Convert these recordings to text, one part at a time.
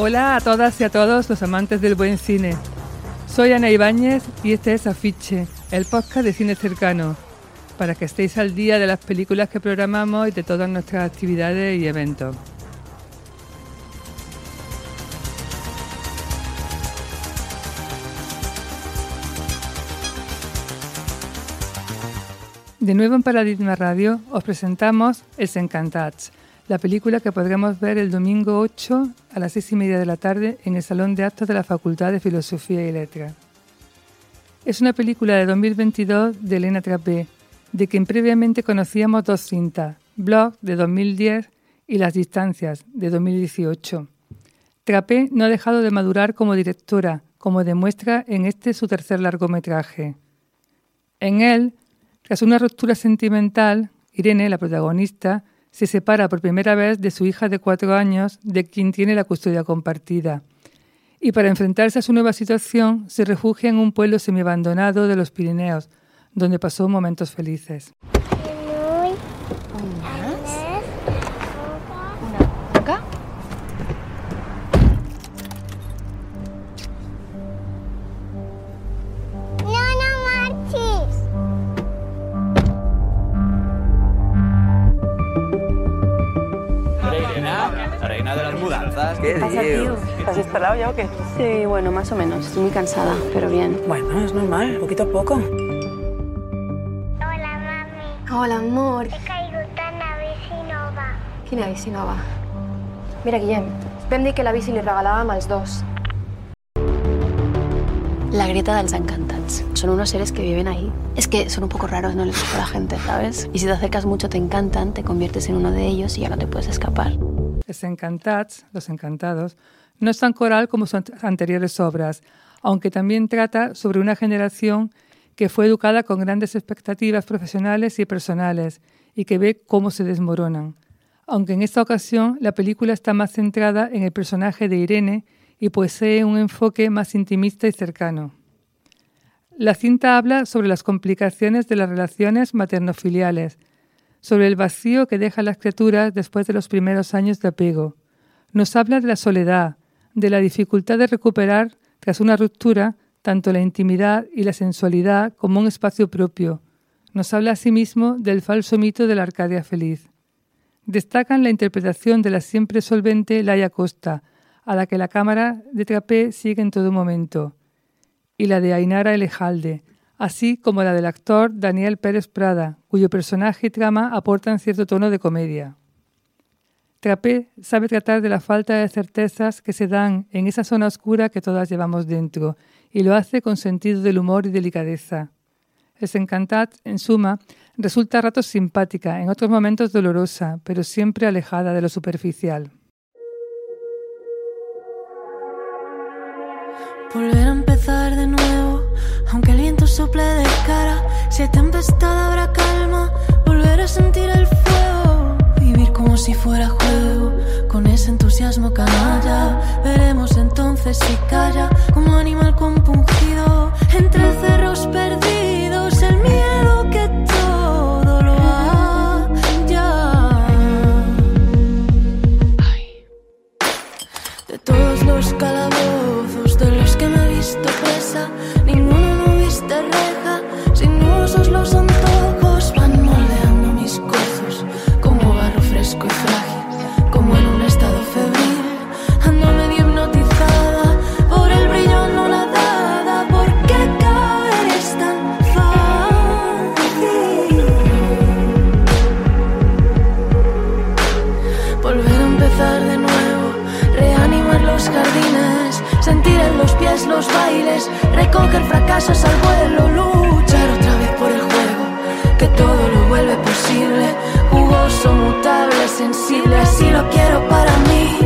Hola a todas y a todos los amantes del buen cine. Soy Ana Ibáñez y este es Afiche, el podcast de cine cercano, para que estéis al día de las películas que programamos y de todas nuestras actividades y eventos. De nuevo en Paradigma Radio os presentamos Els Encantats, la película que podremos ver el domingo 8 a las 6 y media de la tarde en el Salón de Actos de la Facultad de Filosofía y Letras. Es una película de 2022 de Elena Trapé, de quien previamente conocíamos dos cintas, Blog de 2010 y Las Distancias de 2018. Trapé no ha dejado de madurar como directora, como demuestra en este su tercer largometraje. En él tras una ruptura sentimental, Irene, la protagonista, se separa por primera vez de su hija de cuatro años, de quien tiene la custodia compartida. Y para enfrentarse a su nueva situación, se refugia en un pueblo semiabandonado de los Pirineos, donde pasó momentos felices. ¿Qué pasa, tío? ¿Estás instalado ya o qué? Sí, bueno, más o menos. Estoy muy cansada, pero bien. Bueno, es normal, poquito a poco. Hola, mami. Hola, amor. He caigut en la bici nova. Quina bici nova? Mira, Guillem, vam dir que la bici li regalàvem als dos. La grieta dels encantats. Son unos seres que viven ahí. Es que son un poco raros, no les gusta la gente, ¿sabes? Y si te acercas mucho te encantan, te conviertes en uno de ellos y ya no te puedes escapar. Els Encantats, Los Encantados, no es tan coral como sus anteriores obras, aunque también trata sobre una generación que fue educada con grandes expectativas profesionales y personales y que ve cómo se desmoronan. Aunque en esta ocasión la película está más centrada en el personaje de Irene y posee un enfoque más intimista y cercano. La cinta habla sobre las complicaciones de las relaciones materno-filiales, sobre el vacío que dejan las criaturas después de los primeros años de apego. Nos habla de la soledad, de la dificultad de recuperar, tras una ruptura, tanto la intimidad y la sensualidad como un espacio propio. Nos habla asimismo del falso mito de la Arcadia feliz. Destacan la interpretación de la siempre solvente Laia Costa, a la que la cámara de Trapé sigue en todo momento, y la de Ainara Elejalde, así como la del actor Daniel Pérez Prada, cuyo personaje y trama aportan cierto tono de comedia. Trapé sabe tratar de la falta de certezas que se dan en esa zona oscura que todas llevamos dentro, y lo hace con sentido del humor y delicadeza. Es Encantat, en suma, resulta a ratos simpática, en otros momentos dolorosa, pero siempre alejada de lo superficial. Volver a empezar de nuevo, aunque el sople de cara. Si hay tempestad habrá calma, volver a sentir el fuego. Vivir como si fuera juego, con ese entusiasmo canalla. Veremos entonces si calla, bailes, recoger fracasos al vuelo, luchar otra vez por el juego, que todo lo vuelve posible, jugoso, mutable, sensible, así lo quiero para mí,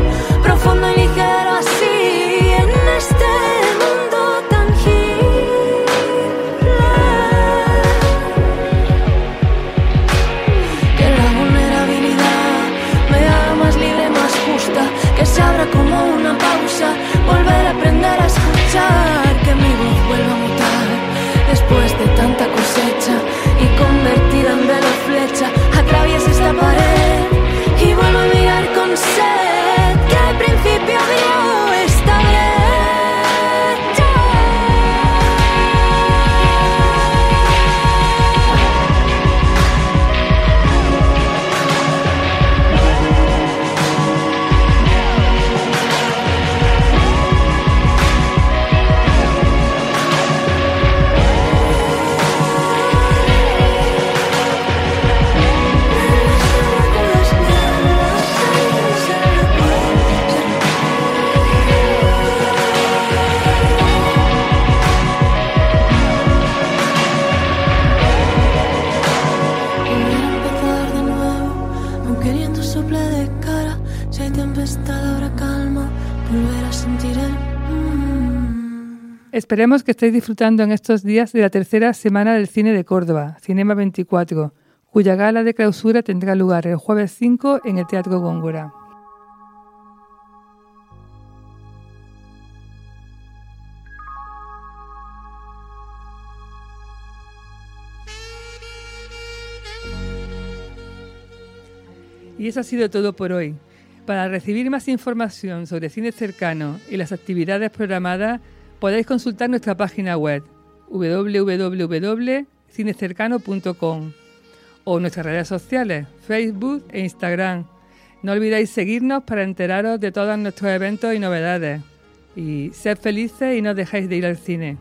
Esperemos que estéis disfrutando en estos días de la tercera semana del cine de Córdoba, Cinema 24, cuya gala de clausura tendrá lugar el jueves 5 en el Teatro Góngora. Y eso ha sido todo por hoy. Para recibir más información sobre cine cercano y las actividades programadas, podéis consultar nuestra página web www.cinecercano.com o nuestras redes sociales, Facebook e Instagram. No olvidéis seguirnos para enteraros de todos nuestros eventos y novedades. Y sed felices y no dejéis de ir al cine.